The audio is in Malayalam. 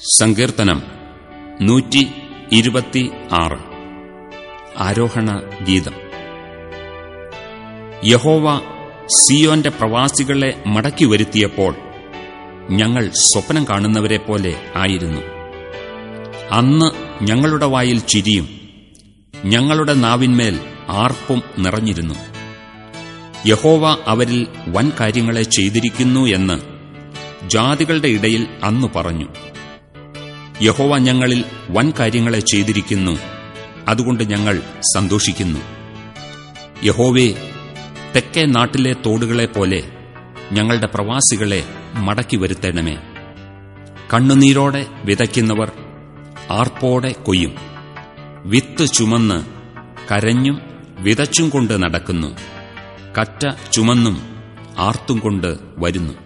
സങ്കീർത്തനം നൂറ്റി ഇരുപത്തി ആറ്. ആരോഹണ ഗീതം. യഹോവ സിയോന്റെ പ്രവാസികളെ മടക്കി വരുത്തിയപ്പോൾ ഞങ്ങൾ സ്വപ്നം കാണുന്നവരെ പോലെ ആയിരുന്നു. അന്ന് ഞങ്ങളുടെ വായിൽ ചിരിയും ഞങ്ങളുടെ നാവിന്മേൽ ആർപ്പും നിറഞ്ഞിരുന്നു. യഹോവ അവരിൽ വൻ കാര്യങ്ങളെ ചെയ്തിരിക്കുന്നു എന്ന് ജാതികളുടെ ഇടയിൽ അന്നു പറഞ്ഞു. യഹോവ ഞങ്ങളിൽ വൻ കാര്യങ്ങളെ ചെയ്തിരിക്കുന്നു. അതുകൊണ്ട് ഞങ്ങൾ സന്തോഷിക്കുന്നു. യഹോവേ തെക്കേ നാട്ടിലെ തോടുകളെ പോലെ ഞങ്ങളുടെ പ്രവാസികളെ മടക്കി വരുത്തണമേ. കണ്ണുനീരോടെ വിതയ്ക്കുന്നവർ ആർപ്പോടെ കൊയ്യും. വിത്ത് ചുമന്ന് കരഞ്ഞും വിതച്ചും കൊണ്ട് നടക്കുന്നു. കറ്റ ചുമന്നും ആർത്തും കൊണ്ട് വരുന്നു.